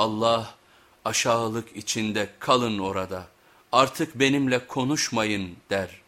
Allah aşağılık içinde kalın orada artık benimle konuşmayın der.